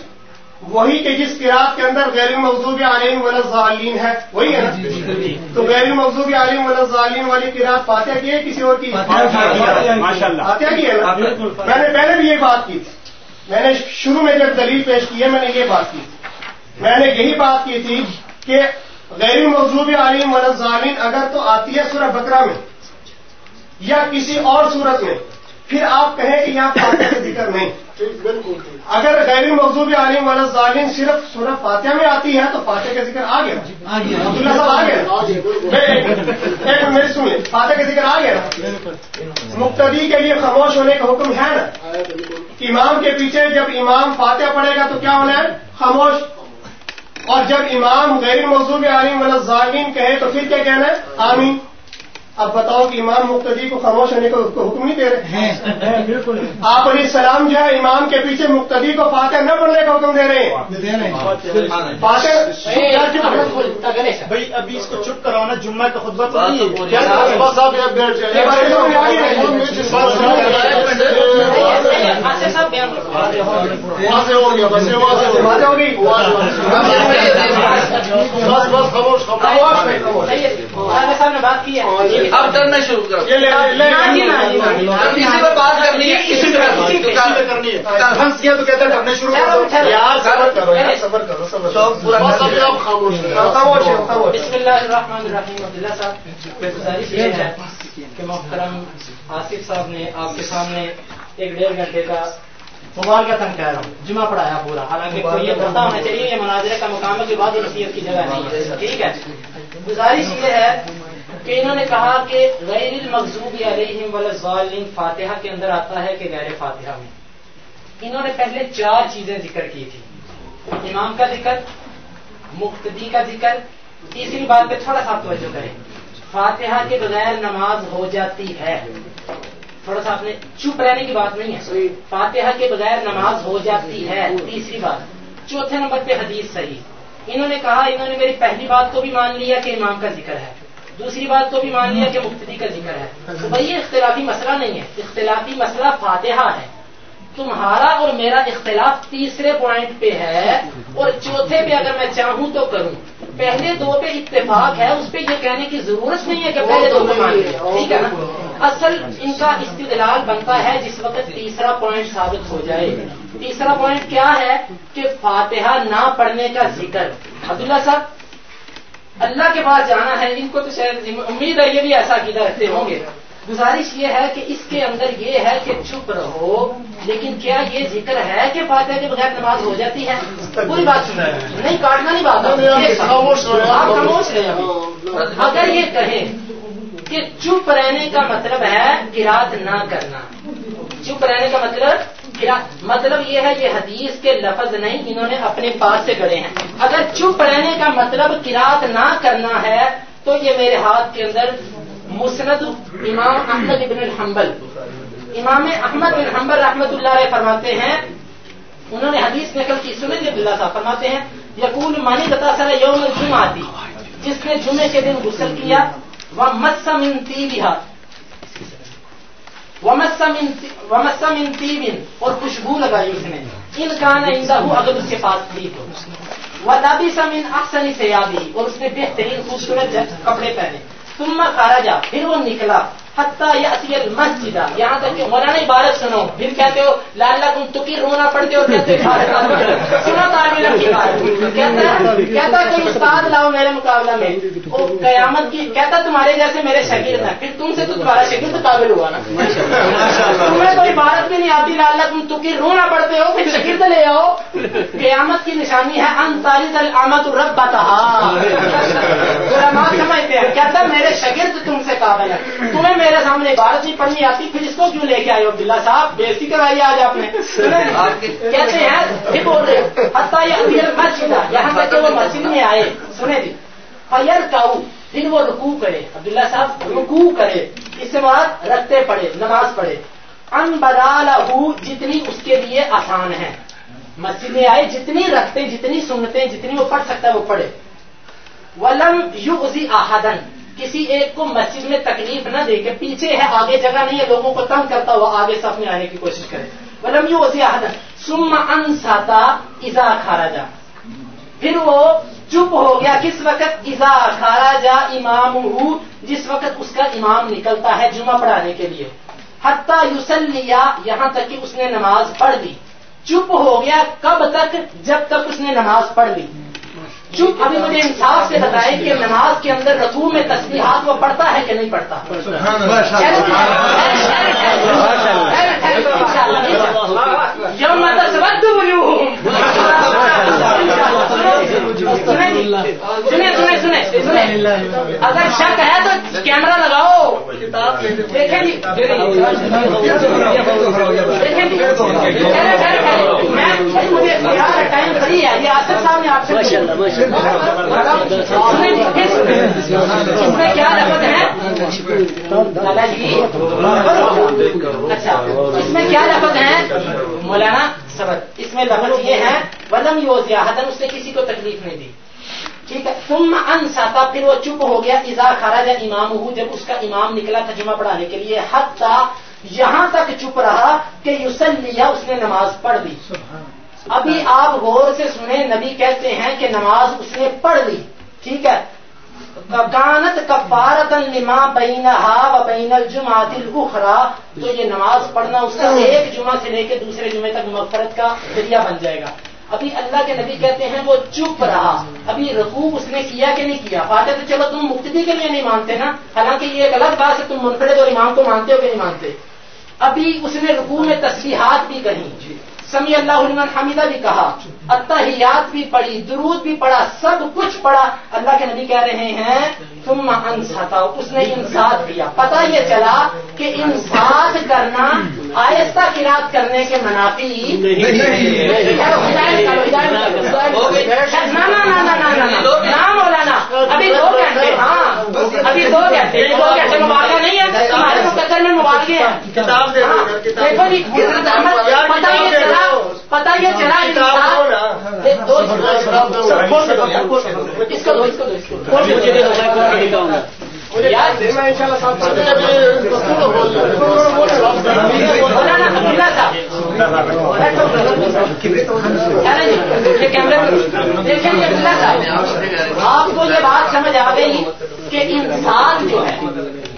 وہی کہ جس قرات کے اندر غیر مغضوب عالم ولزالین ہے وہی ہے نا؟ تو غیر مغضوب عالم ولزالین والی قرات فاتحہ کی ہے کسی اور کی؟ فاتحہ کی ہے۔ نا؟ میں نے پہلے بھی یہ بات کی تھی۔ میں نے شروع میں جب دلیل پیش کی ہے میں نے یہ بات کی تھی۔ میں نے یہی بات کی تھی کہ غیر مغضوب عالم ولزالین اگر تو آتی ہے سورہ بکرا میں یا کسی اور صورت میں پھر آپ کہیں کہ یہاں فاتحہ کا ذکر نہیں۔ بالکل اگر غیر موضوع عالم والا ظالم صرف سورہ فاتحہ میں آتی ہے تو فاتحہ کا ذکر آ گیا۔ عبداللہ صاحب آ گیا۔ میری سن لیں فاتحہ کا ذکر آ گیا۔ مقتدی کے لیے خاموش ہونے کا حکم ہے نا؟ امام کے پیچھے جب امام فاتحہ پڑھے گا تو کیا ہونا ہے؟ خاموش۔ اور جب امام غیر موضوع عالم والا ظالم کہے تو پھر کیا کہنا ہے؟ آمین. اب بتاؤ کہ امام مقتدی کو خاموش ہونے کا اس کو حکم نہیں دے رہے بالکل آپ علیہ السلام جو ہے امام کے پیچھے مقتدی کو فاتح نہ پڑھنے کا حکم دے رہے ہیں۔ فاتح بھائی ابھی اس کو چپ کراؤ نا جمعہ کا خطبہ تو؟ بس خاموش صاحب نے بات کی ہے۔ اب ڈرنا شروع کرو پہ بات کرنی ہے پہ کرنی ہے کیا تو کہتے ہیں ڈرنے شروع یار صبر کرو یار صبر کرو صبر خاموش خاموش بسم اللہ الرحمن الرحیم عبداللہ صاحب گزارش یہ ہے کہ محترم آصف صاحب نے آپ کے سامنے ایک ڈیڑھ گھنٹے کا موبائل کا تنگ کہہ رہا ہوں جمعہ پڑھایا پورا حالانکہ کوئی یہ پتہ ہونا چاہیے یہ مناظرے کا مقام ہے کہ بعد نصیحت کی جگہ نہیں ہے ٹھیک ہے گزارش یہ ہے کہ انہوں نے کہا کہ غیر المقصوب علیہم والظالین فاتحہ کے اندر آتا ہے کہ غیر فاتحہ میں۔ انہوں نے پہلے چار چیزیں ذکر کی تھی امام کا ذکر مقتدی کا ذکر تیسری بات پہ تھوڑا سا توجہ کریں۔ فاتحہ کے بغیر نماز ہو جاتی ہے۔ تھوڑا سا آپ نے چپ رہنے کی بات نہیں ہے۔ فاتحہ کے بغیر نماز ہو جاتی ہے۔ تیسری بات چوتھے نمبر پہ حدیث صحیح۔ انہوں نے کہا انہوں نے میری پہلی بات کو بھی مان لیا کہ امام کا ذکر ہے۔ دوسری بات کو بھی مان لیا کہ مقتدی کا ذکر ہے۔ تو بھائی یہ اختلافی مسئلہ نہیں ہے۔ اختلافی مسئلہ فاتحہ ہے۔ تمہارا اور میرا اختلاف تیسرے پوائنٹ پہ ہے۔ اور چوتھے پہ اگر میں چاہوں تو کروں۔ پہلے دو پہ اتفاق ہے، اس پہ یہ کہنے کی ضرورت نہیں ہے کہ پہلے دو پہ مان لیا ٹھیک ہے نا؟ اصل ان کا استدلال بنتا ہے جس وقت تیسرا پوائنٹ ثابت ہو جائے۔ تیسرا پوائنٹ کیا ہے؟ کہ فاتحہ نہ پڑھنے کا ذکر۔ عبداللہ صاحب اللہ کے پاس جانا ہے ان کو تو شاید امید ہے یہ بھی ایسا عقیدہ رکھتے ہوں گے۔ گزارش یہ ہے کہ اس کے اندر یہ ہے کہ چپ رہو لیکن کیا یہ ذکر ہے کہ فاتحہ کے بغیر نماز ہو جاتی ہے؟ پوری بات سن نہیں کاٹنا نہیں بات خاموش رہے اگر یہ کہیں کہ چپ رہنے کا مطلب ہے گرات نہ کرنا۔ چپ رہنے کا مطلب مطلب یہ ہے یہ حدیث کے لفظ نہیں، انہوں نے اپنے پاس سے گڑے ہیں۔ اگر چپ رہنے کا مطلب گرات نہ کرنا ہے، تو یہ میرے ہاتھ کے اندر مسند امام احمد بن الحنبل، امام احمد بن حنبل رحمت اللہ علیہ فرماتے ہیں، انہوں نے حدیث نقل کی سنیں عبد اللہ صاحب فرماتے ہیں، یقول مانی بتا سر یوم جمع آتی جس نے جمعے کے دن غسل کیا وہ مسم ان تیبہ ومسم ان تیبن اور خوشبو لگائی اس نے۔ ان کا نہ اگر اس کے پاس تھی تو۔ ودابی دابی سمین اکثر سے یادی اور اس نے بہترین خوبصورت کپڑے پہنے۔ تم خارا جا پھر وہ نکلا۔ حتہ یا مسجد یہاں تک کہ مولانا عبارت سنو. پھر کہتے ہو لال لا تم تکی رونا پڑتے ہو کہتے سنو تعمیر کی بات۔ کہتا کوئی استاد لاؤ میرے مقابلہ میں۔ وہ قیامت کی کہتا تمہارے جیسے میرے شکیر ہیں۔ پھر تم سے تو تمہارا شکیر تو قابل ہوا نا۔ تمہیں کوئی عبارت بھی نہیں آتی لال لا تم تکی رونا پڑتے ہو پھر شکیر تو لے آؤ۔ قیامت کی نشانی ہے ان تاریخ آمد رب بتا سمجھتے ہیں کہتا میرے شگرد تم سے قابل ہے تمہیں میرے سامنے عبارت نہیں پڑھنی آتی پھر اس کو کیوں لے کے آئے عبداللہ صاحب بےزتی کرائی آج آپ نے کہتے ہیں بول رہے حتہ یہ مسجد یہاں تک وہ مسجد میں آئے۔ سنے جی فیر کاؤ پھر وہ رکوع کرے۔ عبداللہ صاحب رکوع کرے۔ اس سے بعد رکھتے پڑے نماز پڑھے۔ ان بدال جتنی اس کے لیے آسان ہے۔ مسجد میں آئے جتنی رکھتے جتنی سنتے جتنی وہ پڑھ سکتا ہے وہ پڑھے۔ ولم یو اسی آہدن کسی ایک کو مسجد میں تکلیف نہ دے کہ پیچھے ہے، آگے جگہ نہیں ہے، لوگوں کو تنگ کرتا ہوا آگے سب میں آنے کی کوشش کرے۔ ولم یو اسی آہدن سم ان ساتا ازا کھارا جا پھر وہ چپ ہو گیا۔ کس وقت؟ ازا کھارا جا امام جس وقت اس کا امام نکلتا ہے جمعہ پڑھانے کے لیے۔ حتہ یوسل لیا یہاں تک کہ اس نے نماز پڑھ لی۔ چپ ہو گیا۔ کب تک؟ جب تک اس نے نماز پڑھ لی۔ چپ ابھی مجھے انصاف سے بتائیں کہ نماز کے اندر رسوم میں تصویرات وہ پڑھتا ہے کہ نہیں پڑھتا؟ جی، سنیں سنیں سنیں سنیں اگر شک ہے تو کیمرہ لگاؤ۔ دیکھیں جی۔ دیکھیں جی۔ جی۔ ٹائم صاحب نے اس میں کیا لفظ ہے دادا جی اچھا اس میں کیا لفظ ہے مولانا سبق اس میں لفظ یہ ہے ولم یوزیا حدن اس نے کسی کو تکلیف نہیں دی ٹھیک ہے تم ان ساتا پھر وہ چپ ہو گیا ازا خارا جا امام ہوں جب اس کا امام نکلا تھا جمعہ پڑھانے کے لیے حد یہاں تک چپ رہا کہ یوسل لیا اس نے نماز پڑھ لی۔ ابھی آپ غور سے سنیں نبی کہتے ہیں کہ نماز اس نے پڑھ لی۔ ٹھیک ہے؟ کانت کفارت لما بینہا و بین الجمعات الاخرى تو یہ نماز پڑھنا اس کا ایک جمعہ سے لے کے دوسرے جمعے تک مغفرت کا ذریعہ بن جائے گا۔ ابھی اللہ کے نبی کہتے ہیں وہ چپ رہا۔ ابھی رقوب اس نے کیا کہ نہیں کیا؟ فاتح تو چلو تم مقتدی کے لیے نہیں مانتے نا؟ حالانکہ یہ ایک الگ بات ہے تم منفرد اور امام کو مانتے ہو کہ نہیں مانتے؟ ابھی اس نے رکوع میں تصریحات بھی کہیں۔ سمی اللہ علمان حمیدہ بھی کہا اتحیات بھی پڑھی درود بھی پڑھا سب کچھ پڑھا۔ اللہ کے نبی کہہ رہے ہیں تم انساتا اس نے انصاف کیا پتہ یہ چلا کہ انصاف کرنا آہستہ قرات کرنے کے منافی مولانا ابھی دو گھنٹے ہاں ابھی دو گھنٹے دو گھنٹے نہیں ہے مقدر میں مبارکے ہیں کتاب دے ہاں، دیکھو جی پتہ یہ چلا پتہ یہ چلا اس کو جی آپ کو یہ بات سمجھ آ گئی کہ انسان جو ہے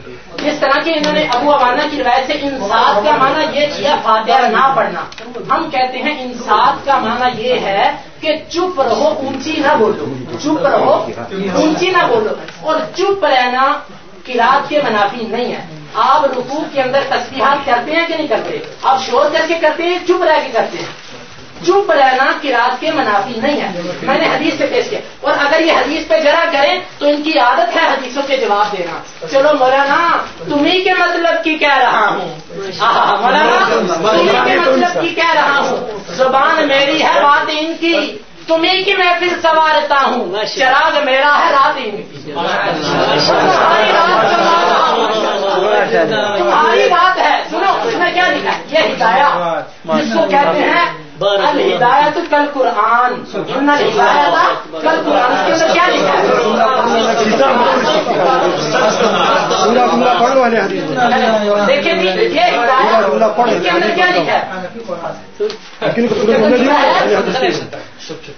جس طرح کے انہوں نے ابو عوانہ کی روایت سے انصاف کا معنی یہ کیا؟ فاتحہ نہ پڑھنا۔ ہم کہتے ہیں انصاف کا معنی یہ ہے کہ چپ رہو، اونچی نہ بولو۔ چپ رہو، اونچی نہ بولو۔ اور چپ رہنا قرات کے منافی نہیں ہے۔ آپ رکوع کے اندر تصویرات کرتے ہیں کہ نہیں کرتے؟ آپ شور کر کے کرتے ہیں چپ رہ کے کرتے ہیں؟ چپ رہنا قرات کے منافی نہیں ہے میں نے حدیث سے پیش کیا۔ اور اگر یہ حدیث پہ جرا کریں تو ان کی عادت ہے حدیثوں کے جواب دینا۔ چلو مولانا تمہیں کے مطلب کی کہہ رہا ہوں۔ مولانا تمہیں کے مطلب کی کہہ رہا ہوں۔ زبان میری ہے بات ان کی۔ تمہیں کی محفل سوارتا ہوں۔ چراغ میرا ہے رات ان کی۔ تمہاری بات ہے۔ سنو اس میں کیا لکھا ہے؟ یہ ہدایات جس کو کہتے ہیں الہدایت کل قرآن کل قرآن اس کے اندر کیا لکھا ہے؟ دیکھیں جی یہ ہدایت کے اندر کیا لکھا ہے؟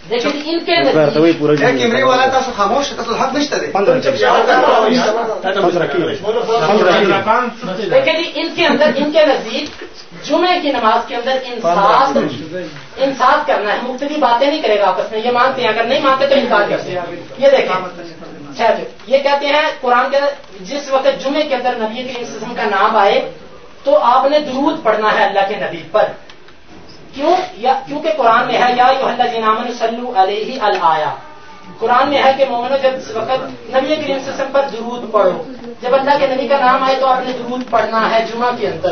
دیکھیں جی ان کے نزدیک کیمرے والا تھا خاموش حق نہیں دیکھیں جی ان کے اندر ان کے نزدیک جمعے کی نماز کے اندر انصاف انصاف کرنا ہے۔ مختلف باتیں نہیں کرے گا آپس میں۔ یہ مانتے ہیں اگر نہیں مانتے تو انکار کرتے ہیں۔ یہ دیکھیں۔ ٹھہر یہ کہتے ہیں قرآن کے جس وقت جمعے کے اندر نبی کریم وسلم کا نام آئے تو آپ نے درود پڑھنا ہے اللہ کے نبی پر۔ کیوں؟ یا کیونکہ قرآن میں ہے، یا جو اللہ سلو علیہ الیا قرآن میں ہے کہ مومنو جب اس وقت نبی کریم صلی وسلم پر درود پڑھو، جب اللہ کے نبی کا نام آئے تو آپ نے درود پڑھنا ہے جمعہ کے اندر۔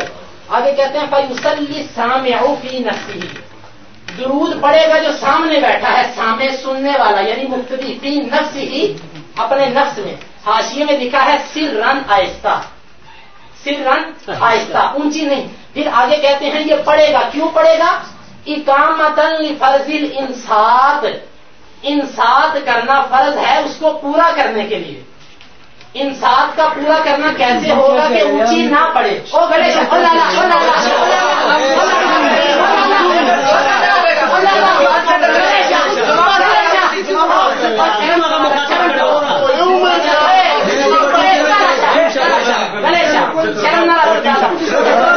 آگے کہتے ہیں فیوسلی سامع فی نفسی درود پڑے گا جو سامنے بیٹھا ہے، سامنے سننے والا یعنی مختلف فی نفس ہی اپنے نفس میں۔ حاشیے میں لکھا ہے سر رن آہستہ۔ سر رن آہستہ، اونچی نہیں۔ پھر آگے کہتے ہیں، یہ پڑے گا۔ کیوں پڑے گا؟ اکامتن فرضل انصاف انصاف کرنا فرض ہے اس کو پورا کرنے کے لیے انصاف کا پورا کرنا کیسے ہوگا کہ اونچی نہ پڑے او گڑے دیکھو تو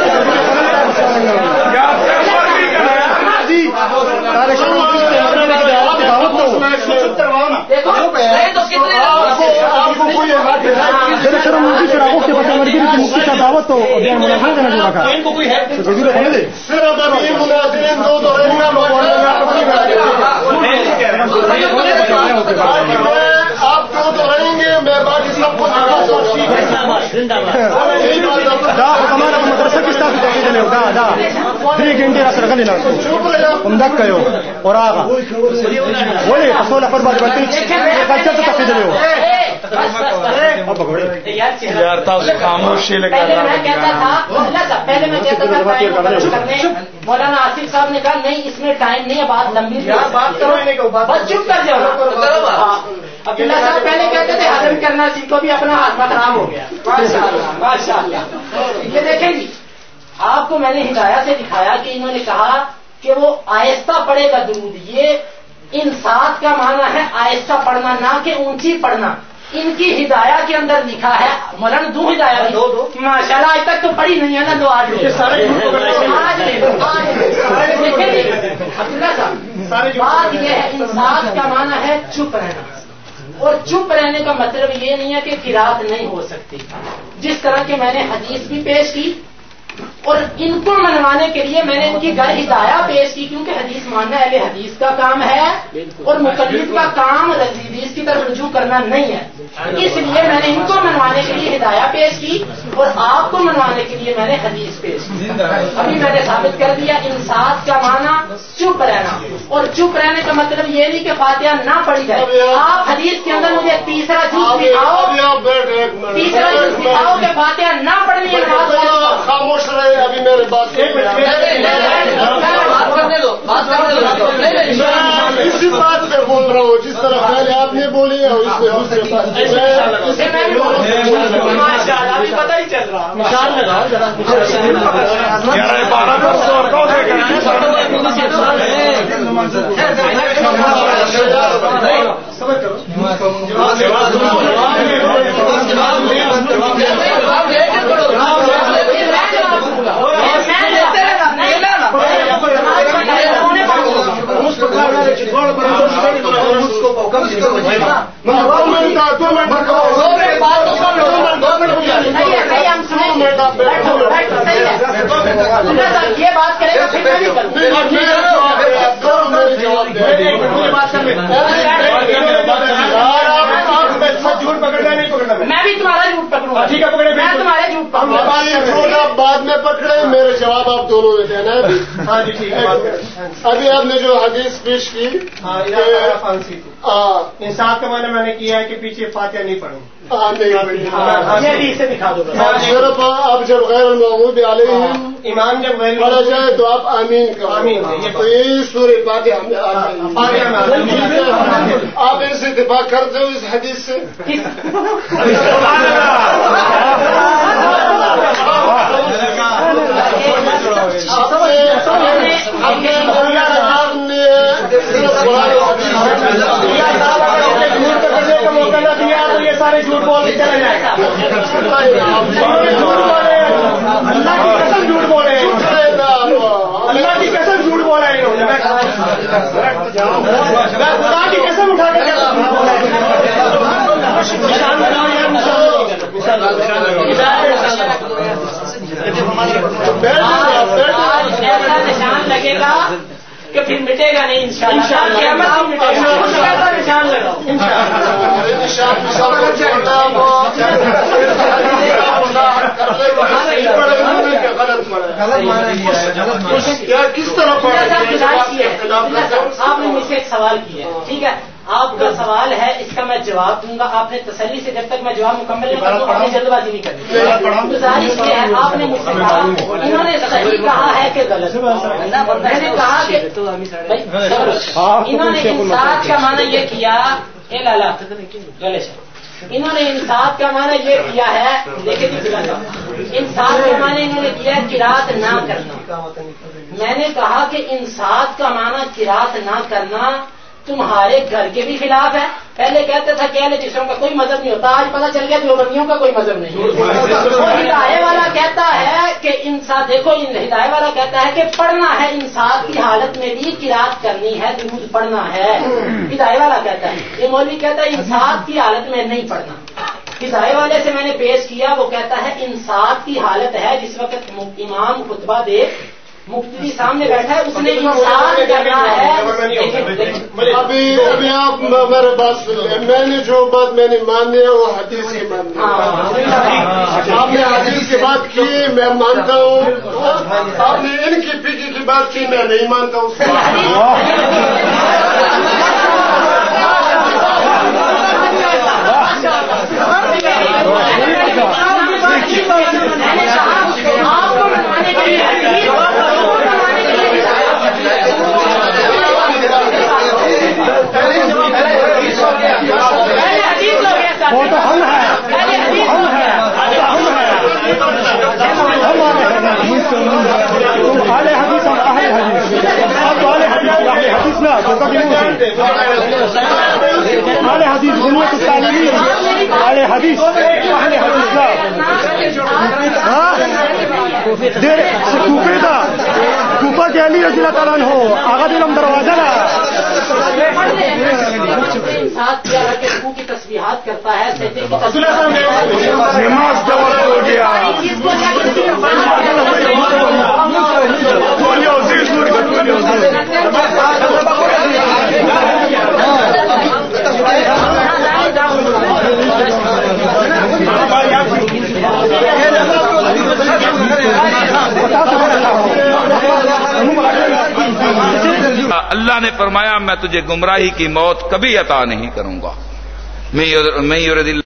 دعوت تو کرنا جو رکھا آپ تو رہیں گے؟ میں باقی سب کو دا ہمارا مدرسہ کس طرح چلے دا دا۔ اور یار خاموشی پہلے میں کہتا تھا اللہ صاحب پہلے میں کہتا تھا ٹائم کو خرچ کرنے۔ مولانا آصف صاحب نے کہا نہیں اس میں ٹائم نہیں ہے بات لمبی بات کرو بس چپ کر جاؤ۔ عبداللہ صاحب پہلے کہتے تھے ہزم کرنا سیکھو بھی اپنا ہاتھ خراب ہو گیا۔ ماشاء اللہ ماشاء اللہ یہ دیکھیں جی آپ کو میں نے ہدایات سے دکھایا کہ انہوں نے کہا کہ وہ آہستہ پڑے گا درود۔ یہ انصاف کا معنی ہے آہستہ پڑھنا نہ کہ اونچی پڑھنا۔ ان کی ہدایات کے اندر لکھا ہے مولانا دو ہدایات دو دو۔ ماشاء اللہ آج تک تو پڑھی نہیں ہے نا دو آج ہیں۔ آج جی، عبداللہ صاحب جھوٹ بات یہ۔ ہے انصاف کا معنی ہے چپ رہنا۔ اور چپ رہنے کا مطلب یہ نہیں ہے کہ قرات نہیں ہو سکتی۔ جس طرح کے میں نے حدیث بھی پیش کی اور ان کو منوانے کے لیے میں نے ان کی گھر ہدایہ پیش کی کیونکہ حدیث ماننا اہل حدیث کا کام ہے اور مقلد کا کام حدیث کی طرف رجوع کرنا نہیں ہے۔ اس لیے میں نے ان کو منوانے کے لیے ہدایہ پیش کی اور آپ کو منوانے کے لیے میں نے حدیث پیش کی۔ ابھی میں نے ثابت کر دیا انصاف کا معنی چپ رہنا۔ اور چپ رہنے کا مطلب یہ نہیں کہ فاتحہ نہ پڑی جائے۔ آپ حدیث کے اندر مجھے تیسرا جھوٹ دکھاؤ۔ تیسرا جھوٹ دکھاؤ کہ فاتحہ نہ پڑنی ہے۔ خاموش رہے ابھی میرے بات اسی بات پہ بول رہا ہوں جس طرح پہلے آپ نے بولی اور اس میں دوسرے پتہ ہی چل رہا دو منٹ کا دو منٹ کا نہیں ہے نہیں ہم سنیں گے بیٹھو بیٹھو صحیح ہے سننا صاحب یہ بات کرے گا میں بھی کروں میرے جواب دے جھوٹ پکڑنا نہیں پکڑنا میں۔ میں بھی تمہارا جھوٹ پکڑوں گا۔ ٹھیک ہے پکڑے میں تمہارے جھوٹ پکڑوں گا۔ جھوٹ آپ بعد میں پکڑے میرے جواب آپ دونوں نے دینا ہے۔ ہاں جی ٹھیک ہے ابھی آپ نے جو حدیث پیش کی ہاں فانسی ہاں انصاف کا معنی میں نے کیا ہے کہ پیچھے فاتحہ نہیں پڑھوں۔ ہاں، نہیں پڑھی یہ بھی اسے دکھا دو ہاں، صرف آپ جب غیر المحمود علیہ ایمان جب غیر پڑھا جائے تو آپ آمین کرو یہ سورہ فاتحہ۔ آپ ان سے دفاع کرتے ہو اس حدیث سے؟ دیا تو یہ سارے جھوٹ بول کے چلے جائے گا اللہ کی قسم جھوٹ بولے اللہ کی قسم جھوٹ بولا ہے انہوں میں خدا کی قسم اٹھا کے ایسا نشان لگے گا کہ پھر مٹے گا نہیں انشاءاللہ نشان لگاؤ کس طرح آپ نے مجھ سے ایک سوال کیا ٹھیک ہے۔ آپ کا سوال ہے اس کا میں جواب دوں گا۔ آپ نے تسلی سے جب تک میں جواب مکمل نہیں کروں آپ نے جلد بازی نہیں کرنی۔ گزارش یہ ہے آپ نے مجھ سے کہا انہوں نے صحیح کہا ہے کہ غلط۔ میں نے کہا کہ بھائی، انہوں نے انصاف کا معنی یہ کیا اے لالا غلط ہے انہوں نے انصاف کا معنی یہ کیا ہے جاؤ انصاف کا معنی انہوں نے کیا ہے کراط نہ کرنا۔ میں نے کہا کہ انصاف کا معنی کراط نہ کرنا تمہارے گھر کے بھی خلاف ہے۔ پہلے کہتے تھا کہ جسم کا کوئی مذہب نہیں ہوتا آج پتا چل گیا دیوبندیوں کا کوئی مذہب نہیں۔ ہدایت والا کہتا ہے کہ انصاف دیکھو ہدایت والا کہتا ہے کہ پڑھنا ہے انصاف کی حالت میں بھی کراط کرنی ہے درود پڑھنا ہے۔ ہدایت والا کہتا ہے۔ یہ مولوی کہتا ہے انصاف کی حالت میں نہیں پڑھنا۔ ہدایت والے سے میں نے پیش کیا وہ کہتا ہے انصاف کی حالت ہے جس وقت امام خطبہ دے مفتی سامنے بیٹھا ہے اس نے انصاف کرنا ہے ابھی ابھی آپ میرے لیں میں نے جو بات میں نے مانی ہے وہ حدیث کی مانی آپ نے حدیث کی بات کی میں مانتا ہوں آپ نے ان کی فکی کی بات کی میں نہیں مانتا ہوں مسئلہ اہل حدیث جمعہ کی تعلیمی اہل حدیث اہل حدیث ہاں؟ کوفے دا۔ کوفہ کے علی رضی اللہ تعالیٰ ہو آگا دن ہم دروازہ نا تصویحات کرتا ہے نماز ڈبل ہو گیا۔ اللہ نے فرمایا میں تجھے گمراہی کی موت کبھی عطا نہیں کروں گا۔ میں